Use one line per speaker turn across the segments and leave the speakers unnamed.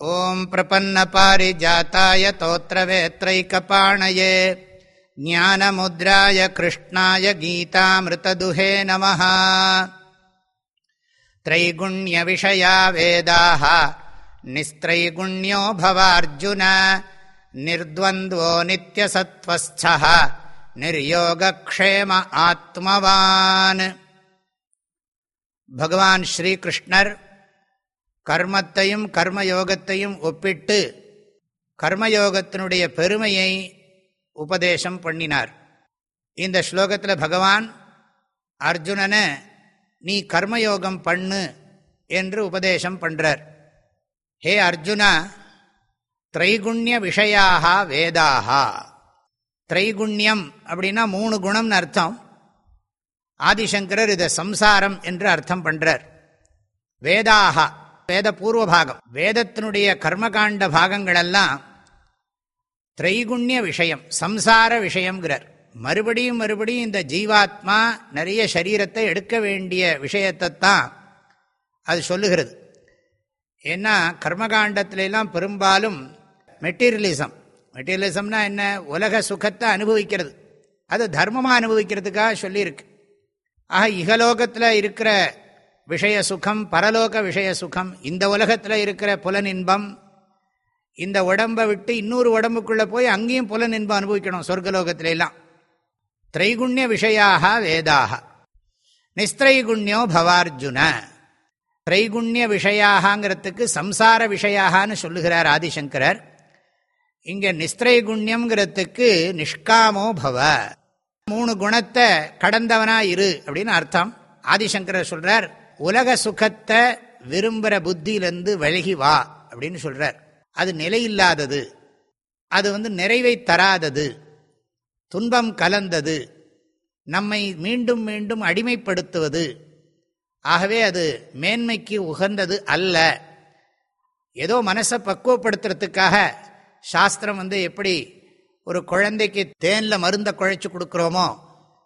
ॐ प्रपन्नपारिजाताय तोत्रवेत्रैकपाणये ज्ञानमुद्राय कृष्णाय गीतामृतदुहे नमः। त्रैगुण्यविषया वेदाः निस्त्रैगुण्यो भवार्जुन निर्द्वन्द्वो नित्यसत्त्वस्थः निर्योगक्षेम आत्मवान्। भगवान् श्रीकृष्णर् கர்மத்தையும் கர்மயோகத்தையும் ஒப்பிட்டு கர்மயோகத்தினுடைய பெருமையை உபதேசம் பண்ணினார். இந்த ஸ்லோகத்தில் பகவான் அர்ஜுனனை நீ கர்மயோகம் பண்ணு என்று உபதேசம் பண்ணுறார் ஹே அர்ஜுனா திரைகுண்ய விஷயாக வேதாக திரைகுண்யம் அப்படின்னா மூணு குணம்னு அர்த்தம். ஆதிசங்கரர் இதை சம்சாரம் என்று அர்த்தம் பண்ணுறார் வேதாக வேத பூர்வ பாகம் வேதத்தினுடைய கர்மகாண்ட பாகங்களெல்லாம் திரைகுண்ய விஷயம் சம்சார விஷயம்ங்கிறார். மறுபடியும் மறுபடியும் இந்த ஜீவாத்மா நிறைய சரீரத்தை எடுக்க வேண்டிய விஷயத்தை தான் அது சொல்லுகிறது. ஏன்னா கர்மகாண்டத்திலெல்லாம் பெரும்பாலும் மெட்டீரியலிசம். மெட்டீரியலிசம்னா என்ன? உலக சுகத்தை அனுபவிக்கிறது. அது தர்மமாக அனுபவிக்கிறதுக்காக சொல்லியிருக்கு. ஆக இகலோகத்தில் இருக்கிற விஷய சுகம் பரலோக விஷய சுகம் இந்த உலகத்தில் இருக்கிற புலனின்பம் இந்த உடம்பை விட்டு இன்னொரு உடம்புக்குள்ளே போய் அங்கேயும் புலனின்பம் அனுபவிக்கணும் சொர்க்கலோகத்தில எல்லாம் திரைகுண்ய விஷயாக வேதாக. நிஸ்திரைகுண்யோ பவார்ஜுன. திரைகுண்ய விஷயாகங்கிறதுக்கு சம்சார விஷயாகனு சொல்லுகிறார் ஆதிசங்கரர். இங்கே நிஸ்திரைகுண்யம்ங்கிறதுக்கு நிஷ்காமோ பவ. மூணு குணத்தை கடந்தவனா இரு அப்படின்னு அர்த்தம். ஆதிசங்கரர் சொல்றார் உலக சுகத்தை விரும்புகிற புத்தியிலேருந்து விலகி வா அப்படின்னு சொல்கிறார் அது நிலையில்லாதது. அது வந்து நிறைவை தராதது. துன்பம் கலந்தது. நம்மை மீண்டும் மீண்டும் அடிமைப்படுத்துவது. ஆகவே அது மேன்மைக்கு உகந்தது அல்ல. ஏதோ மனசை பக்குவப்படுத்துறதுக்காக சாஸ்திரம் வந்து எப்படி ஒரு குழந்தைக்கு தேனில் மருந்தை குழைச்சி கொடுக்குறோமோ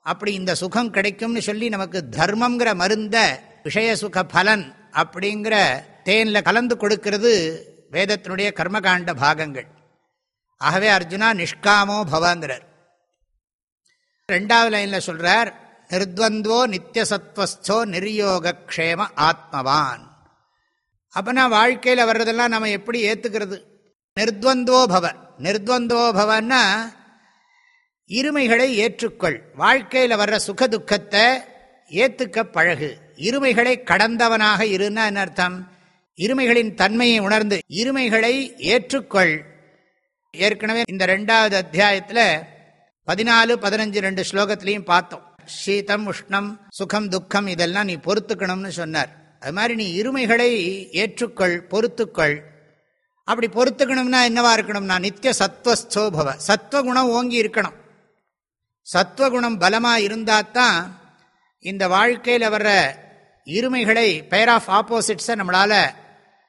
அப்படி இந்த சுகம் கிடைக்கும்னு சொல்லி நமக்கு தர்மங்கிற மருந்தை விஷய சுக பலன் அப்படிங்கிற தேனில் கலந்து கொடுக்கிறது வேதத்தினுடைய கர்மகாண்ட பாகங்கள். ஆகவே அர்ஜுனா நிஷ்காமோ பவாங்கிறார். ரெண்டாவது லைனில் சொல்கிறார் நிர்துவந்தோ நித்தியசத்வஸ்தோ நிர்யோகக்ஷேம ஆத்மவான். அப்போனா வாழ்க்கையில் வர்றதெல்லாம் நம்ம எப்படி ஏற்றுக்கிறது நிர்துவந்தோ பவ. நிர்துவந்தோ பவன்னா இருமைகளை ஏற்றுக்கொள். வாழ்க்கையில் வர்ற சுக துக்கத்தை ஏத்துக்க பழகு. இருமைகளை கடந்தவனாக இருந்தா என்ன அர்த்தம்? இருமைகளின் தன்மையை உணர்ந்து இருமைகளை ஏற்றுக்கொள். ஏற்கனவே இந்த ரெண்டாவது அத்தியாயத்தில் பதினாலு பதினஞ்சு ரெண்டு ஸ்லோகத்திலையும் பார்த்தோம். சீதம் உஷ்ணம் சுகம் துக்கம் இதெல்லாம் நீ பொறுத்துக்கணும்னு சொன்னார். அது மாதிரி நீ இருமைகளை ஏற்றுக்கொள் பொறுத்துக்கொள். அப்படி பொறுத்துக்கணும்னா என்னவா இருக்கணும்னா நித்திய சத்வஸ்தோபவ. சத்வகுணம் ஓங்கி இருக்கணும். சத்வகுணம் பலமாக இருந்தால் தான் இந்த வாழ்க்கையில் வர்ற இருமைகளை பெயர் ஆஃப் ஆப்போசிட்ஸை நம்மளால்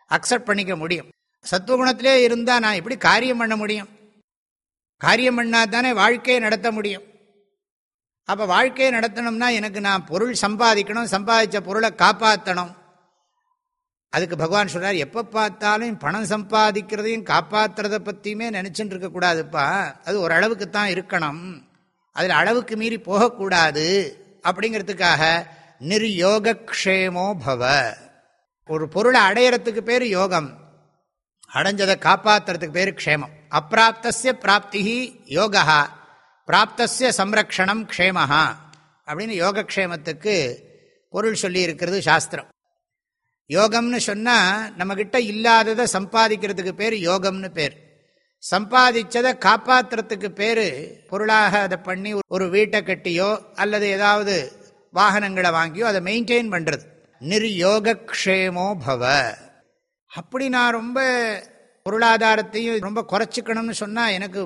அக்செப்ட் பண்ணிக்க முடியும். சத்துவகுணத்திலே இருந்தால் நான் எப்படி காரியம் பண்ண முடியும்? காரியம் பண்ணால் தானே வாழ்க்கையை நடத்த முடியும்? அப்போ வாழ்க்கையை நடத்தணும்னா எனக்கு நான் பொருள் சம்பாதிக்கணும் சம்பாதிச்ச பொருளை காப்பாற்றணும் அதுக்கு பகவான் சொல்கிறார் எப்போ பார்த்தாலும் பணம் சம்பாதிக்கிறதையும் காப்பாற்றுறதை பற்றியுமே நினச்சிட்டு இருக்கக்கூடாதுப்பா. அது ஓரளவுக்கு தான் இருக்கணும். அதில் அளவுக்கு மீறி போகக்கூடாது. அப்படிங்கிறதுக்காக நிர்யோகக்ஷேமோ பவ. ஒரு பொருளை அடையிறதுக்கு பேர் யோகம். அடைஞ்சதை காப்பாற்றுறதுக்கு பேர் க்ஷேமம். அப்பிராப்தசிய பிராப்தி யோகா பிராப்தசிய சம்ரக்ஷணம் க்ஷேமஹா. அப்படின்னு யோகக்ஷேமத்துக்கு பொருள் சொல்லி இருக்கிறது சாஸ்திரம். யோகம்னு சொன்னால் நம்மக்கிட்ட இல்லாததை சம்பாதிக்கிறதுக்கு பேர் யோகம்னு பேர். சம்பாதிச்சதை காப்பாற்றுறதுக்கு பேர் பொருளாக அதை பண்ணி ஒரு வீட்டை கட்டியோ அல்லது ஏதாவது வாகனங்களை வாங்கியோ அதை மெயின்டைன் பண்ணுறது நிர்யோகக்ஷேமோ பவ. அப்படி நான் ரொம்ப பொருளாதாரத்தையும் ரொம்ப குறைச்சிக்கணும்னு சொன்னால் எனக்கு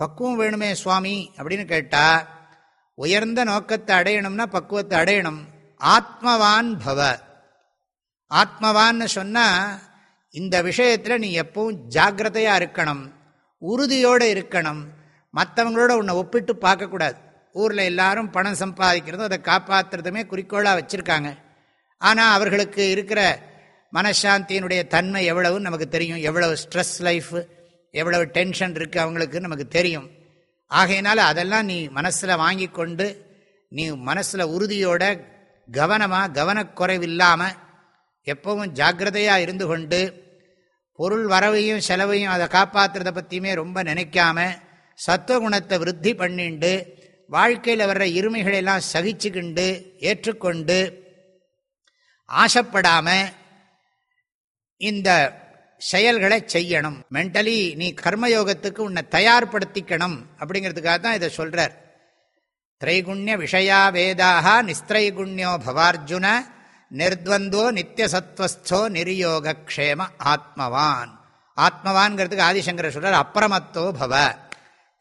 பக்குவம் வேணுமே சுவாமி அப்படின்னு கேட்டால் உயர்ந்த நோக்கத்தை அடையணும்னா பக்குவத்தை அடையணும். ஆத்மவான் பவ. ஆத்மவான்னு சொன்னால் இந்த விஷயத்தில் நீ எப்பவும் ஜாகிரதையாக இருக்கணும். உறுதியோடு இருக்கணும். மற்றவங்களோட உன்னை ஒப்பிட்டு பார்க்கக்கூடாது. ஊரில் எல்லாரும் பணம் சம்பாதிக்கிறதும் அதை காப்பாற்றுறதுமே குறிக்கோளாக வச்சுருக்காங்க. ஆனால் அவர்களுக்கு இருக்கிற மனசாந்தியினுடைய தன்மை எவ்வளவுன்னு நமக்கு தெரியும். எவ்வளவு ஸ்ட்ரெஸ் லைஃப் எவ்வளவு டென்ஷன் இருக்குது அவங்களுக்கு நமக்கு தெரியும். ஆகையினால அதெல்லாம் நீ மனசில் வாங்கி கொண்டு நீ மனசில் உறுதியோட கவனமாக கவனக்குறைவில்லாமல் எப்பவும் ஜாக்கிரதையாக இருந்து கொண்டு பொருள் வரவையும் செலவையும் அதை காப்பாற்றுறதை பற்றியுமே ரொம்ப நினைக்காம சத்துவகுணத்தை விருத்தி பண்ணிண்டு வாழ்க்கையில் வர்ற இருமைகளெல்லாம் சகிச்சுக்கிண்டு ஏற்றுக்கொண்டு ஆசைப்படாமல் இந்த செயல்களை செய்யணும். மென்டலி நீ கர்மயோகத்துக்கு உன்னை தயார்படுத்திக்கணும் அப்படிங்கிறதுக்காக தான் இதை சொல்கிறார் திரைகுண்ய விஷயா வேதாக நிஸ்திரைகுண்யோ பவார்ஜுன நிர்த்வந்தோ நித்தியசத்வஸ்தோ நிர்யோகக்ஷேம ஆத்மவான். ஆத்மவான்கிறதுக்கு ஆதிசங்கர சொல்றார் அப்புறமத்தோ பவ.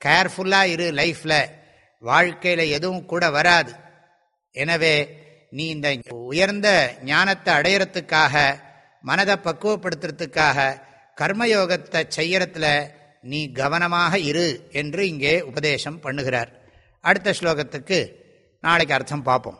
கேர்ஃபுல்லாக இரு லைஃப்பில் வாழ்க்கையில் எதுவும் கூட வராது. எனவே நீ இந்த உயர்ந்த ஞானத்தை அடையிறதுக்காக மனதை பக்குவப்படுத்துறதுக்காக கர்மயோகத்தை செய்யறதுல நீ கவனமாக இரு என்று இங்கே உபதேசம் பண்ணுகிறார். அடுத்த ஸ்லோகத்துக்கு நாளைக்கு அர்த்தம் பார்ப்போம்.